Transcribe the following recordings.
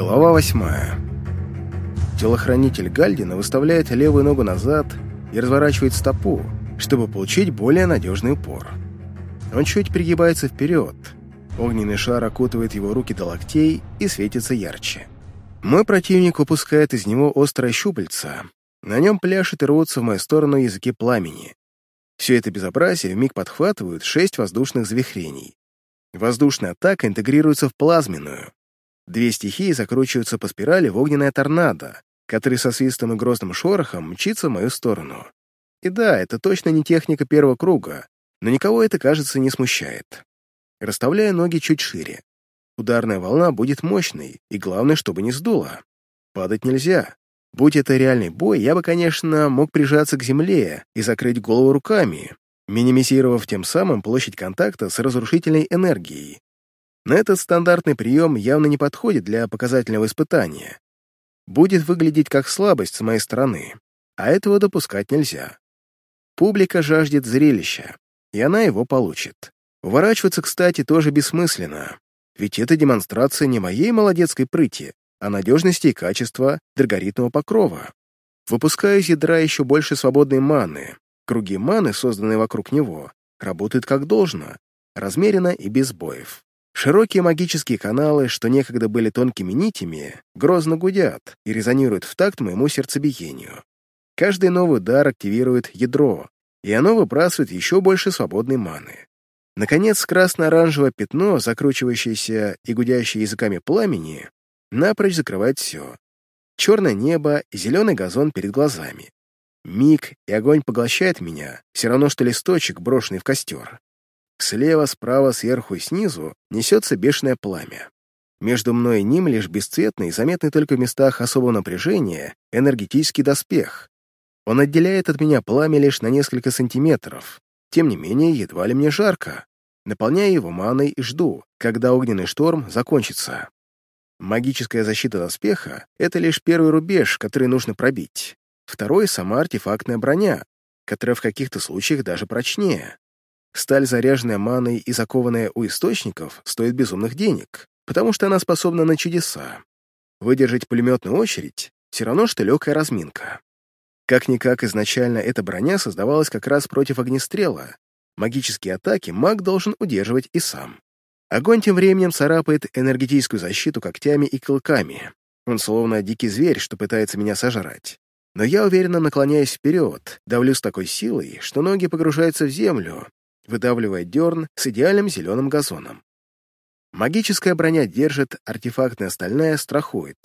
Глава восьмая. Телохранитель Гальдина выставляет левую ногу назад и разворачивает стопу, чтобы получить более надежный упор. Он чуть пригибается вперед. Огненный шар окутывает его руки до локтей и светится ярче. Мой противник выпускает из него острое щупальце. На нем пляшет и рвутся в мою сторону языки пламени. Все это безобразие вмиг подхватывают шесть воздушных завихрений. Воздушная атака интегрируется в плазменную. Две стихии закручиваются по спирали в огненное торнадо, который со свистом и грозным шорохом мчится в мою сторону. И да, это точно не техника первого круга, но никого это, кажется, не смущает. Расставляя ноги чуть шире. Ударная волна будет мощной, и главное, чтобы не сдуло. Падать нельзя. Будь это реальный бой, я бы, конечно, мог прижаться к земле и закрыть голову руками, минимизировав тем самым площадь контакта с разрушительной энергией. Но этот стандартный прием явно не подходит для показательного испытания. Будет выглядеть как слабость с моей стороны, а этого допускать нельзя. Публика жаждет зрелища, и она его получит. Уворачиваться, кстати, тоже бессмысленно, ведь это демонстрация не моей молодецкой прыти, а надежности и качества драгоритного покрова. Выпускаю из ядра еще больше свободной маны. Круги маны, созданные вокруг него, работают как должно, размеренно и без боев. Широкие магические каналы, что некогда были тонкими нитями, грозно гудят и резонируют в такт моему сердцебиению. Каждый новый удар активирует ядро, и оно выбрасывает еще больше свободной маны. Наконец, красно-оранжевое пятно, закручивающееся и гудящее языками пламени, напрочь закрывает все. Черное небо и зеленый газон перед глазами. Миг, и огонь поглощает меня, все равно, что листочек, брошенный в костер. Слева, справа, сверху и снизу несется бешеное пламя. Между мной и ним лишь бесцветный, заметный только в местах особого напряжения, энергетический доспех, он отделяет от меня пламя лишь на несколько сантиметров. Тем не менее, едва ли мне жарко. Наполняю его маной и жду, когда огненный шторм закончится. Магическая защита доспеха — это лишь первый рубеж, который нужно пробить. Второй — сама артефактная броня, которая в каких-то случаях даже прочнее. Сталь, заряженная маной и закованная у источников, стоит безумных денег, потому что она способна на чудеса. Выдержать пулеметную очередь — все равно, что легкая разминка. Как-никак изначально эта броня создавалась как раз против огнестрела. Магические атаки маг должен удерживать и сам. Огонь тем временем царапает энергетическую защиту когтями и клыками. Он словно дикий зверь, что пытается меня сожрать. Но я уверенно наклоняюсь вперед, давлю с такой силой, что ноги погружаются в землю, выдавливая дерн с идеальным зеленым газоном. Магическая броня держит, артефактная стальная страхует.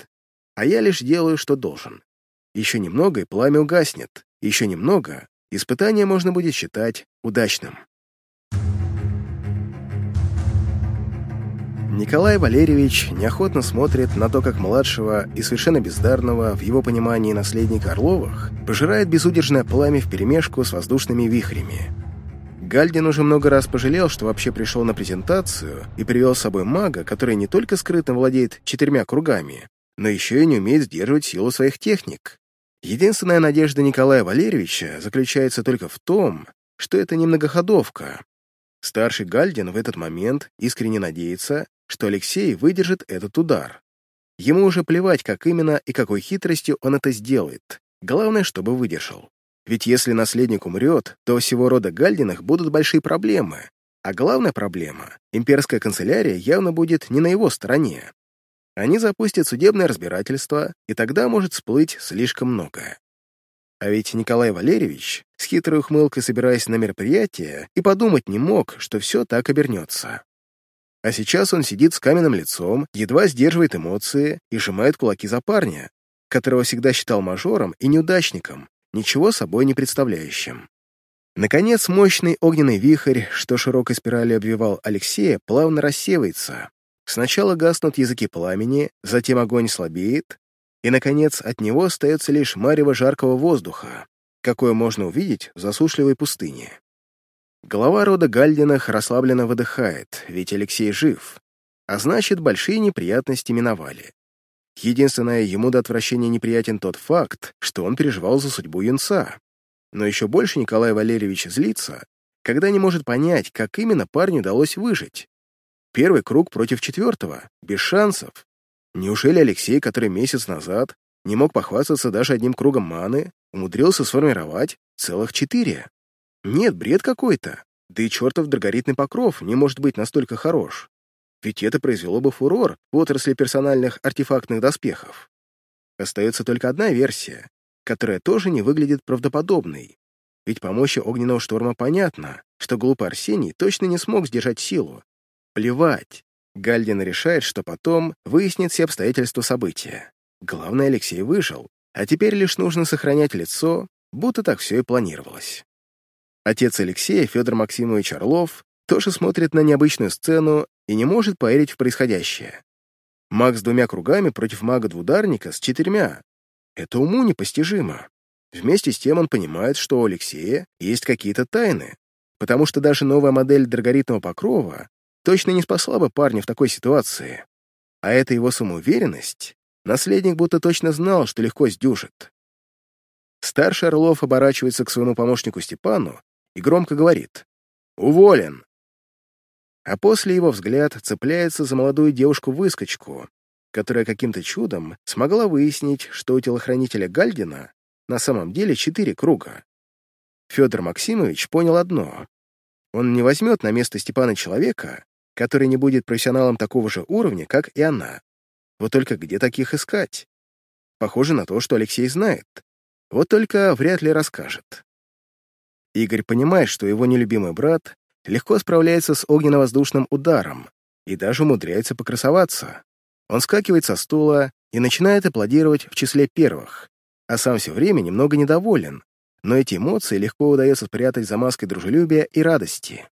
А я лишь делаю, что должен. Еще немного, и пламя угаснет. Еще немного, испытание можно будет считать удачным. Николай Валерьевич неохотно смотрит на то, как младшего и совершенно бездарного в его понимании наследника Орловых пожирает безудержное пламя вперемешку с воздушными вихрями. Гальдин уже много раз пожалел, что вообще пришел на презентацию и привел с собой мага, который не только скрытно владеет четырьмя кругами, но еще и не умеет сдерживать силу своих техник. Единственная надежда Николая Валерьевича заключается только в том, что это не многоходовка. Старший Гальдин в этот момент искренне надеется, что Алексей выдержит этот удар. Ему уже плевать, как именно и какой хитростью он это сделает. Главное, чтобы выдержал. Ведь если наследник умрет, то всего рода Гальдинах будут большие проблемы. А главная проблема — имперская канцелярия явно будет не на его стороне. Они запустят судебное разбирательство, и тогда может всплыть слишком многое. А ведь Николай Валерьевич, с хитрой ухмылкой собираясь на мероприятие, и подумать не мог, что все так обернется. А сейчас он сидит с каменным лицом, едва сдерживает эмоции и сжимает кулаки за парня, которого всегда считал мажором и неудачником, ничего собой не представляющим. Наконец, мощный огненный вихрь, что широкой спиралью обвивал Алексея, плавно рассеивается, Сначала гаснут языки пламени, затем огонь слабеет, и, наконец, от него остается лишь марево жаркого воздуха, какое можно увидеть в засушливой пустыне. Голова рода Гальдинах расслабленно выдыхает, ведь Алексей жив, а значит, большие неприятности миновали. Единственное, ему до отвращения неприятен тот факт, что он переживал за судьбу юнца. Но еще больше Николай Валерьевич злится, когда не может понять, как именно парню удалось выжить. Первый круг против четвертого, без шансов. Неужели Алексей, который месяц назад не мог похвастаться даже одним кругом маны, умудрился сформировать целых четыре? Нет, бред какой-то. Да и чертов драгоритный покров не может быть настолько хорош. Ведь это произвело бы фурор в отрасли персональных артефактных доспехов. Остается только одна версия, которая тоже не выглядит правдоподобной. Ведь по мощи огненного шторма понятно, что глупый Арсений точно не смог сдержать силу. Плевать. Гальдин решает, что потом выяснит все обстоятельства события. Главное, Алексей выжил, а теперь лишь нужно сохранять лицо, будто так все и планировалось. Отец Алексея, Федор Максимович Орлов, тоже смотрит на необычную сцену и не может поверить в происходящее. Маг с двумя кругами против мага-двударника с четырьмя. Это уму непостижимо. Вместе с тем он понимает, что у Алексея есть какие-то тайны, потому что даже новая модель драгоритного покрова точно не спасла бы парня в такой ситуации. А это его самоуверенность, наследник будто точно знал, что легко сдюжит. Старший Орлов оборачивается к своему помощнику Степану и громко говорит «Уволен!». А после его взгляд цепляется за молодую девушку-выскочку, которая каким-то чудом смогла выяснить, что у телохранителя Гальдина на самом деле четыре круга. Федор Максимович понял одно. Он не возьмет на место Степана человека, который не будет профессионалом такого же уровня, как и она. Вот только где таких искать? Похоже на то, что Алексей знает. Вот только вряд ли расскажет. Игорь понимает, что его нелюбимый брат легко справляется с огненно-воздушным ударом и даже умудряется покрасоваться. Он скакивает со стула и начинает аплодировать в числе первых а сам все время немного недоволен, но эти эмоции легко удается спрятать за маской дружелюбия и радости.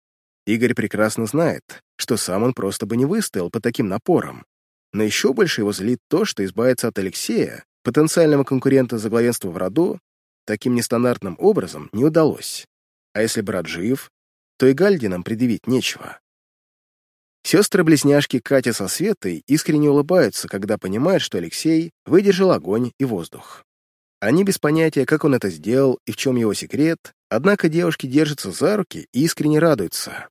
Игорь прекрасно знает, что сам он просто бы не выстоял под таким напором. Но еще больше его злит то, что избавиться от Алексея, потенциального конкурента за главенство в роду, таким нестандартным образом не удалось. А если брат жив, то и Гальдинам предъявить нечего. Сестры-близняшки Катя со Светой искренне улыбаются, когда понимают, что Алексей выдержал огонь и воздух. Они без понятия, как он это сделал и в чем его секрет, однако девушки держатся за руки и искренне радуются.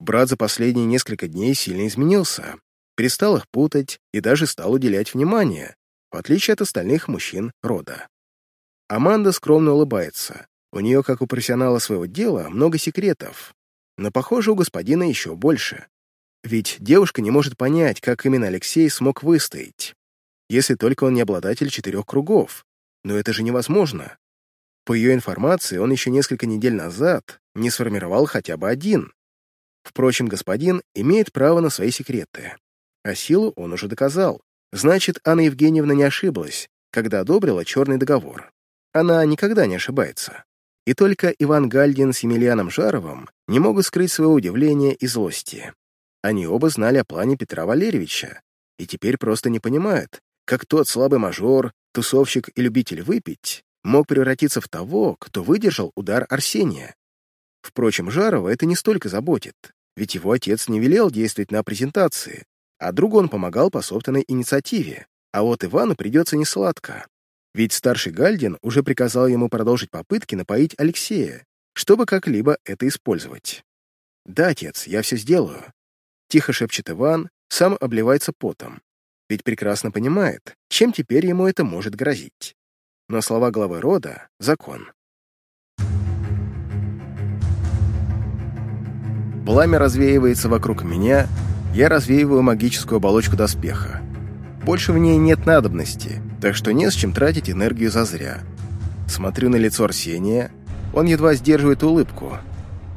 Брат за последние несколько дней сильно изменился, перестал их путать и даже стал уделять внимание, в отличие от остальных мужчин рода. Аманда скромно улыбается. У нее, как у профессионала своего дела, много секретов, но, похоже, у господина еще больше. Ведь девушка не может понять, как именно Алексей смог выстоять, если только он не обладатель четырех кругов, но это же невозможно. По ее информации, он еще несколько недель назад не сформировал хотя бы один. Впрочем, господин имеет право на свои секреты. А силу он уже доказал. Значит, Анна Евгеньевна не ошиблась, когда одобрила черный договор. Она никогда не ошибается. И только Иван Гальдин с Емельяном Жаровым не могут скрыть своего удивления и злости. Они оба знали о плане Петра Валерьевича и теперь просто не понимают, как тот слабый мажор тусовщик и любитель выпить, мог превратиться в того, кто выдержал удар Арсения. Впрочем, Жарова это не столько заботит, ведь его отец не велел действовать на презентации, а другу он помогал по собственной инициативе. А вот Ивану придется несладко. Ведь старший Гальдин уже приказал ему продолжить попытки напоить Алексея, чтобы как-либо это использовать. «Да, отец, я все сделаю», — тихо шепчет Иван, сам обливается потом ведь прекрасно понимает, чем теперь ему это может грозить. Но слова главы рода — закон. Пламя развеивается вокруг меня, я развеиваю магическую оболочку доспеха. Больше в ней нет надобности, так что не с чем тратить энергию зазря. Смотрю на лицо Арсения, он едва сдерживает улыбку.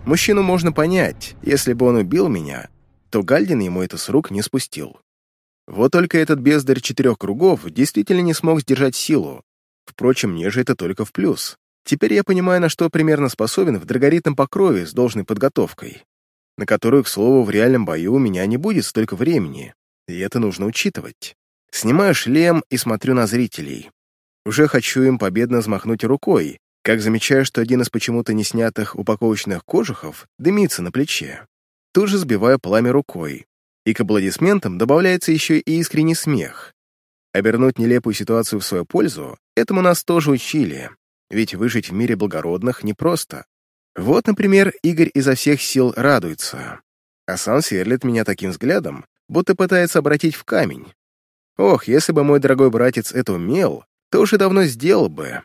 Мужчину можно понять, если бы он убил меня, то Гальдин ему это с рук не спустил. Вот только этот бездарь четырех кругов действительно не смог сдержать силу. Впрочем, мне же это только в плюс. Теперь я понимаю, на что примерно способен в драгоритном покрове с должной подготовкой, на которую, к слову, в реальном бою у меня не будет столько времени, и это нужно учитывать. Снимаю шлем и смотрю на зрителей. Уже хочу им победно взмахнуть рукой, как замечаю, что один из почему-то не снятых упаковочных кожухов дымится на плече. Тут же сбиваю пламя рукой, и к аплодисментам добавляется еще и искренний смех. Обернуть нелепую ситуацию в свою пользу этому нас тоже учили, ведь выжить в мире благородных непросто. Вот, например, Игорь изо всех сил радуется, а сам сверлит меня таким взглядом, будто пытается обратить в камень. Ох, если бы мой дорогой братец это умел, то уже давно сделал бы.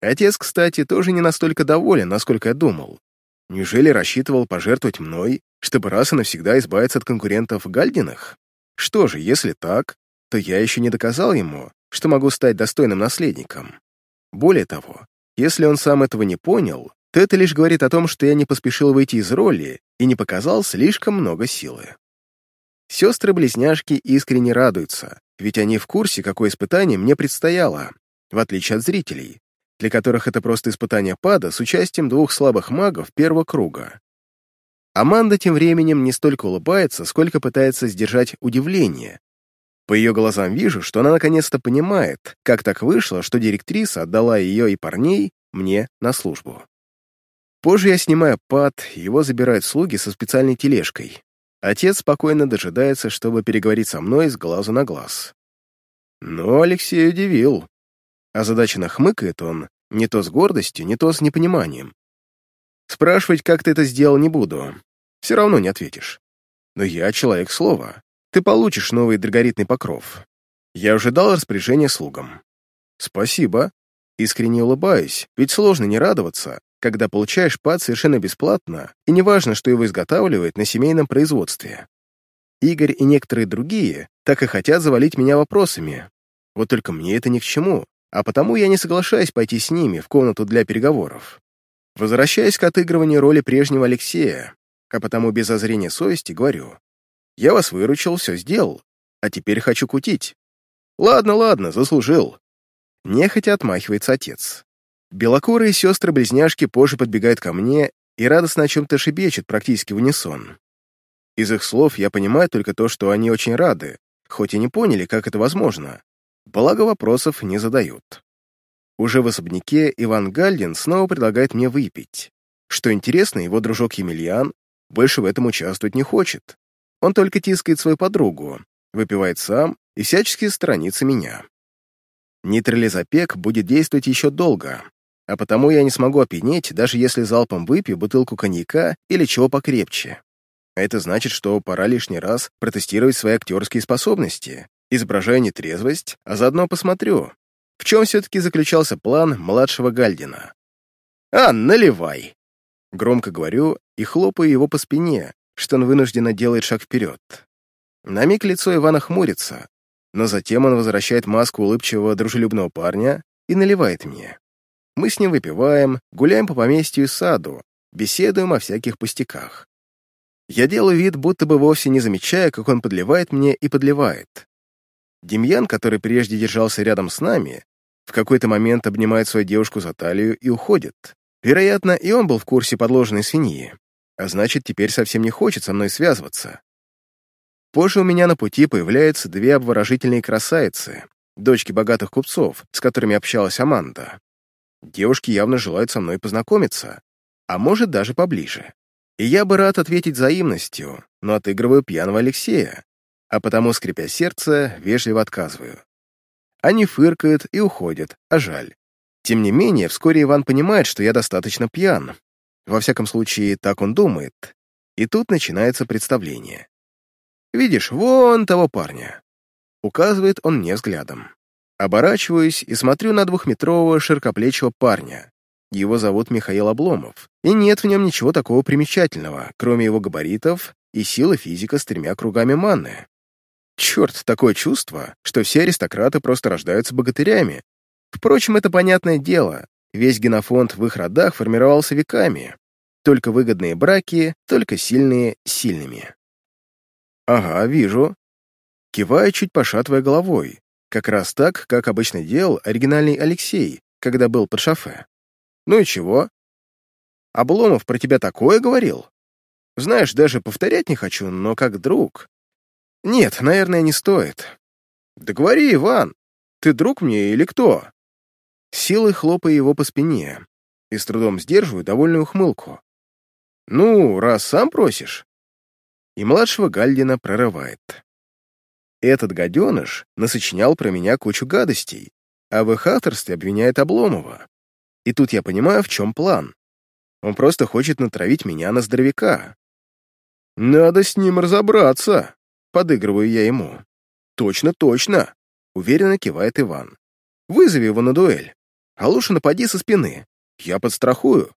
Отец, кстати, тоже не настолько доволен, насколько я думал. Неужели рассчитывал пожертвовать мной, чтобы раз и навсегда избавиться от конкурентов Гальдиных? Что же, если так, то я еще не доказал ему, что могу стать достойным наследником. Более того, если он сам этого не понял, то это лишь говорит о том, что я не поспешил выйти из роли и не показал слишком много силы. Сестры-близняшки искренне радуются, ведь они в курсе, какое испытание мне предстояло, в отличие от зрителей, для которых это просто испытание пада с участием двух слабых магов первого круга. Аманда тем временем не столько улыбается, сколько пытается сдержать удивление. По ее глазам вижу, что она наконец-то понимает, как так вышло, что директриса отдала ее и парней мне на службу. Позже я снимаю пад, его забирают слуги со специальной тележкой. Отец спокойно дожидается, чтобы переговорить со мной с глазу на глаз. Но Алексей удивил. Озадаченно хмыкает он, не то с гордостью, не то с непониманием. Спрашивать, как ты это сделал, не буду. Все равно не ответишь. Но я человек слова. Ты получишь новый драгоритный покров. Я уже дал распоряжение слугам. Спасибо. Искренне улыбаюсь, ведь сложно не радоваться, когда получаешь пад совершенно бесплатно, и неважно, что его изготавливают на семейном производстве. Игорь и некоторые другие так и хотят завалить меня вопросами. Вот только мне это ни к чему, а потому я не соглашаюсь пойти с ними в комнату для переговоров. Возвращаясь к отыгрыванию роли прежнего Алексея, а потому без озрения совести говорю. Я вас выручил, все сделал, а теперь хочу кутить. Ладно, ладно, заслужил. Нехотя отмахивается отец. Белокурые сестры-близняшки позже подбегают ко мне и радостно о чем-то шебечут практически в унисон. Из их слов я понимаю только то, что они очень рады, хоть и не поняли, как это возможно. Благо вопросов не задают. Уже в особняке Иван Гальдин снова предлагает мне выпить. Что интересно, его дружок Емельян больше в этом участвовать не хочет. Он только тискает свою подругу, выпивает сам и всячески сторонится меня. Нейтрализопек будет действовать еще долго, а потому я не смогу опьянеть, даже если залпом выпью бутылку коньяка или чего покрепче. Это значит, что пора лишний раз протестировать свои актерские способности, изображая нетрезвость, а заодно посмотрю, в чем все-таки заключался план младшего Гальдина. «А, наливай!» Громко говорю и хлопаю его по спине, что он вынужденно делает шаг вперед. На миг лицо Ивана хмурится, но затем он возвращает маску улыбчивого дружелюбного парня и наливает мне. Мы с ним выпиваем, гуляем по поместью и саду, беседуем о всяких пустяках. Я делаю вид, будто бы вовсе не замечая, как он подливает мне и подливает. Демьян, который прежде держался рядом с нами, в какой-то момент обнимает свою девушку за талию и уходит. Вероятно, и он был в курсе подложенной свиньи, а значит, теперь совсем не хочет со мной связываться. Позже у меня на пути появляются две обворожительные красавицы, дочки богатых купцов, с которыми общалась Аманда. Девушки явно желают со мной познакомиться, а может даже поближе. И я бы рад ответить взаимностью, но отыгрываю пьяного Алексея, а потому, скрипя сердце, вежливо отказываю. Они фыркают и уходят, а жаль. Тем не менее, вскоре Иван понимает, что я достаточно пьян. Во всяком случае, так он думает. И тут начинается представление. «Видишь, вон того парня!» Указывает он мне взглядом. Оборачиваюсь и смотрю на двухметрового широкоплечего парня. Его зовут Михаил Обломов, и нет в нем ничего такого примечательного, кроме его габаритов и силы физика с тремя кругами манны. Черт, такое чувство, что все аристократы просто рождаются богатырями. Впрочем, это понятное дело, весь генофонд в их родах формировался веками. Только выгодные браки, только сильные сильными. Ага, вижу. Киваю, чуть пошатывая головой, как раз так, как обычно делал оригинальный Алексей, когда был под шофе. Ну и чего? Обломов про тебя такое говорил? Знаешь, даже повторять не хочу, но как друг. Нет, наверное, не стоит. Да говори, Иван, ты друг мне или кто? Силой хлопая его по спине и с трудом сдерживаю довольную ухмылку. Ну, раз сам просишь. И младшего Гальдина прорывает. Этот гаденыш насочинял про меня кучу гадостей, а в их авторстве обвиняет Обломова. И тут я понимаю, в чем план. Он просто хочет натравить меня на здоровяка. «Надо с ним разобраться», — подыгрываю я ему. «Точно, точно!» — уверенно кивает Иван. «Вызови его на дуэль. А лучше напади со спины. Я подстрахую».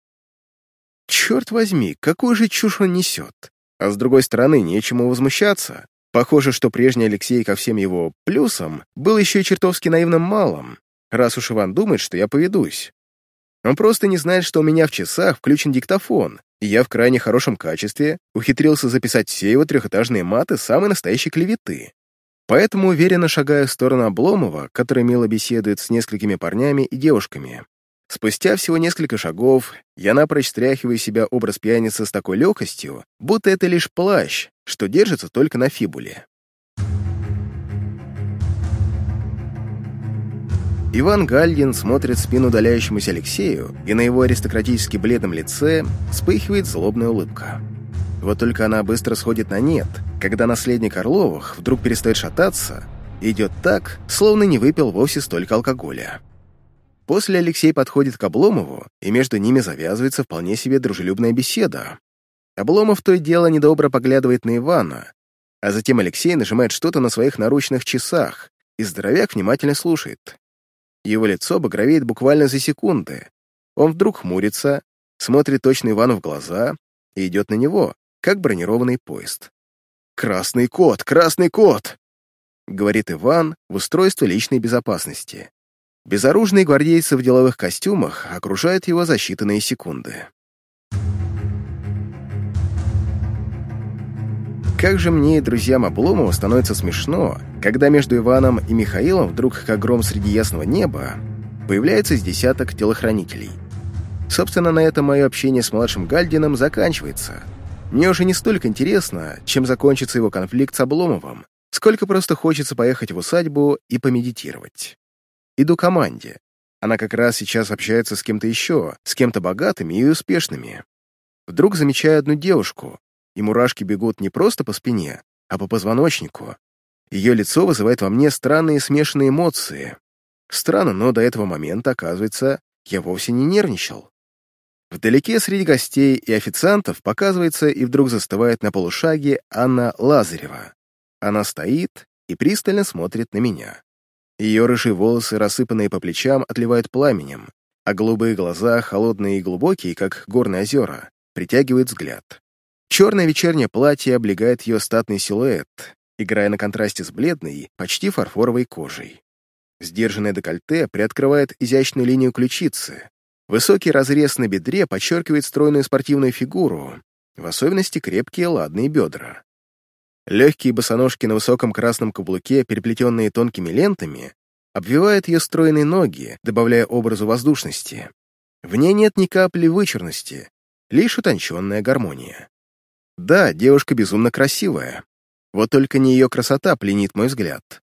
Черт возьми, какую же чушь он несет. А с другой стороны, нечему возмущаться. Похоже, что прежний Алексей ко всем его плюсам был еще и чертовски наивным малым, раз уж Иван думает, что я поведусь. Он просто не знает, что у меня в часах включен диктофон, и я в крайне хорошем качестве ухитрился записать все его трехэтажные маты самой настоящей клеветы. Поэтому уверенно шагаю в сторону Обломова, который мило беседует с несколькими парнями и девушками. Спустя всего несколько шагов я напрочь стряхиваю себя образ пьяницы с такой легкостью, будто это лишь плащ, что держится только на фибуле. Иван Гальдин смотрит в спину удаляющемуся Алексею, и на его аристократически бледном лице вспыхивает злобная улыбка. Вот только она быстро сходит на нет, когда наследник Орловых вдруг перестает шататься и идет так, словно не выпил вовсе столько алкоголя. После Алексей подходит к Обломову, и между ними завязывается вполне себе дружелюбная беседа. Обломов то и дело недобро поглядывает на Ивана, а затем Алексей нажимает что-то на своих наручных часах, и здоровяк внимательно слушает. Его лицо багровеет буквально за секунды. Он вдруг хмурится, смотрит точно Ивану в глаза и идет на него, как бронированный поезд. «Красный кот! Красный кот!» — говорит Иван в устройстве личной безопасности. Безоружные гвардейцы в деловых костюмах окружают его за считанные секунды. Как же мне и друзьям Обломова становится смешно, когда между Иваном и Михаилом вдруг, как гром среди ясного неба, появляется с десяток телохранителей. Собственно, на этом мое общение с младшим Гальдином заканчивается. Мне уже не столько интересно, чем закончится его конфликт с Обломовым, сколько просто хочется поехать в усадьбу и помедитировать. Иду команде. Она как раз сейчас общается с кем-то еще, с кем-то богатыми и успешными. Вдруг замечаю одну девушку, и мурашки бегут не просто по спине, а по позвоночнику. Ее лицо вызывает во мне странные смешанные эмоции. Странно, но до этого момента, оказывается, я вовсе не нервничал. Вдалеке среди гостей и официантов показывается и вдруг застывает на полушаге Анна Лазарева. Она стоит и пристально смотрит на меня. Ее рыжие волосы, рассыпанные по плечам, отливают пламенем, а голубые глаза, холодные и глубокие, как горные озера, притягивают взгляд. Черное вечернее платье облегает ее статный силуэт, играя на контрасте с бледной, почти фарфоровой кожей. Сдержанное декольте приоткрывает изящную линию ключицы. Высокий разрез на бедре подчеркивает стройную спортивную фигуру, в особенности крепкие ладные бедра. Легкие босоножки на высоком красном каблуке, переплетенные тонкими лентами, обвивают ее стройные ноги, добавляя образу воздушности. В ней нет ни капли вычурности, лишь утонченная гармония. Да, девушка безумно красивая. Вот только не ее красота пленит мой взгляд.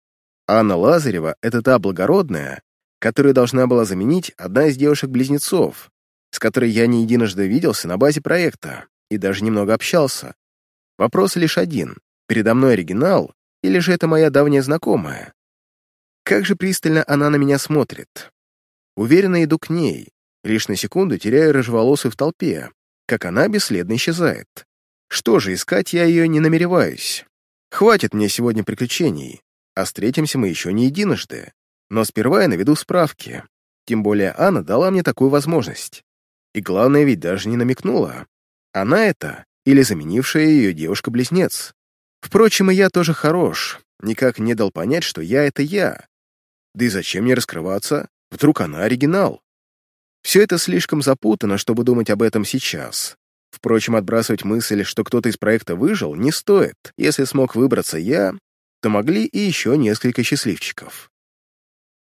Анна Лазарева — это та благородная, которую должна была заменить одна из девушек-близнецов, с которой я не единожды виделся на базе проекта и даже немного общался. Вопрос лишь один передо мной оригинал, или же это моя давняя знакомая? Как же пристально она на меня смотрит. Уверенно иду к ней, лишь на секунду теряю рыжеволосую в толпе, как она бесследно исчезает. Что же, искать я ее не намереваюсь. Хватит мне сегодня приключений, а встретимся мы еще не единожды. Но сперва я наведу справки. Тем более Анна дала мне такую возможность. И главное ведь даже не намекнула. Она это или заменившая ее девушка-близнец. Впрочем, и я тоже хорош, никак не дал понять, что я — это я. Да и зачем мне раскрываться? Вдруг она оригинал? Все это слишком запутано, чтобы думать об этом сейчас. Впрочем, отбрасывать мысль, что кто-то из проекта выжил, не стоит. Если смог выбраться я, то могли и еще несколько счастливчиков.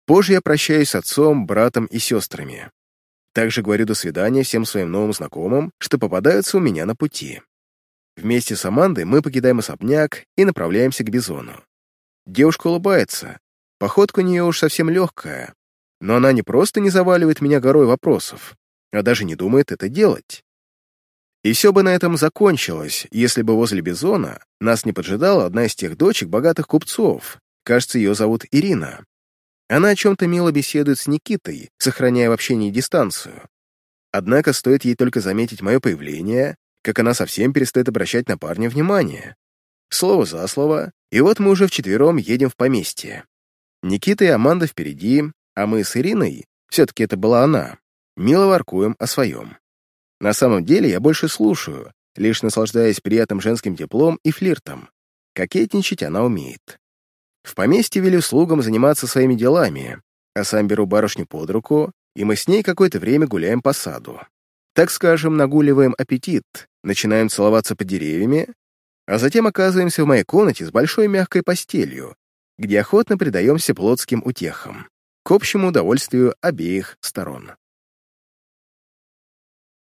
Позже я прощаюсь с отцом, братом и сестрами. Также говорю до свидания всем своим новым знакомым, что попадаются у меня на пути. Вместе с Амандой мы покидаем особняк и направляемся к Бизону. Девушка улыбается. Походка у нее уж совсем легкая. Но она не просто не заваливает меня горой вопросов, а даже не думает это делать. И все бы на этом закончилось, если бы возле Бизона нас не поджидала одна из тех дочек богатых купцов. Кажется, ее зовут Ирина. Она о чем-то мило беседует с Никитой, сохраняя в общении дистанцию. Однако стоит ей только заметить мое появление, как она совсем перестает обращать на парня внимание. Слово за слово, И вот мы уже вчетвером едем в поместье. Никита и Аманда впереди, а мы с Ириной, все-таки это была она, мило воркуем о своем. На самом деле я больше слушаю, лишь наслаждаясь приятным женским теплом и флиртом. Кокетничать она умеет. В поместье вели слугам заниматься своими делами, а сам беру барышню под руку, и мы с ней какое-то время гуляем по саду. Так скажем, нагуливаем аппетит, начинаем целоваться под деревьями, а затем оказываемся в моей комнате с большой мягкой постелью, где охотно предаемся плотским утехам, к общему удовольствию обеих сторон.